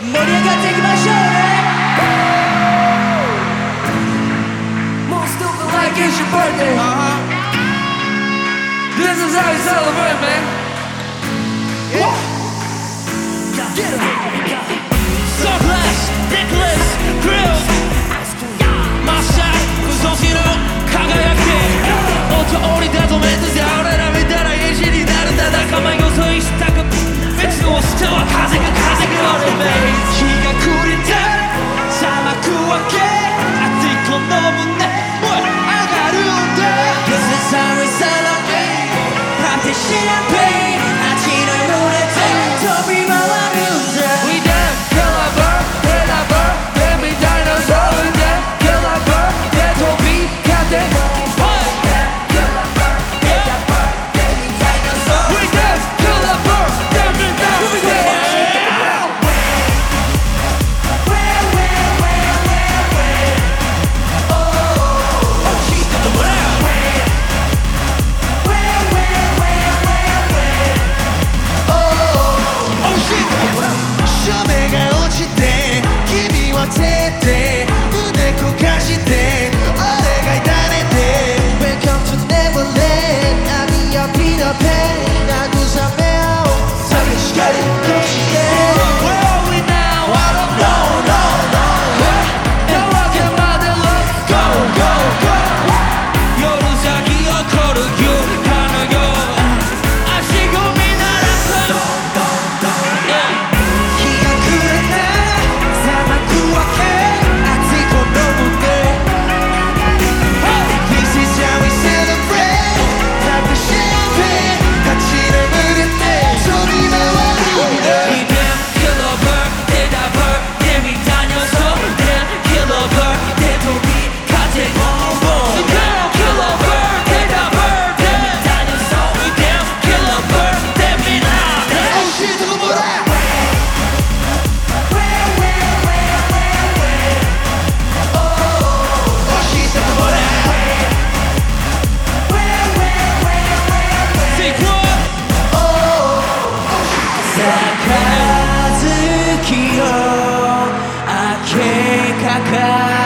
盛り上がっていきましょうね More stupid like it's your birthday Uh-huh. This is how you celebrate man Yeah. Get 'em. This is how we celebrate. all okay. 반드시 난 か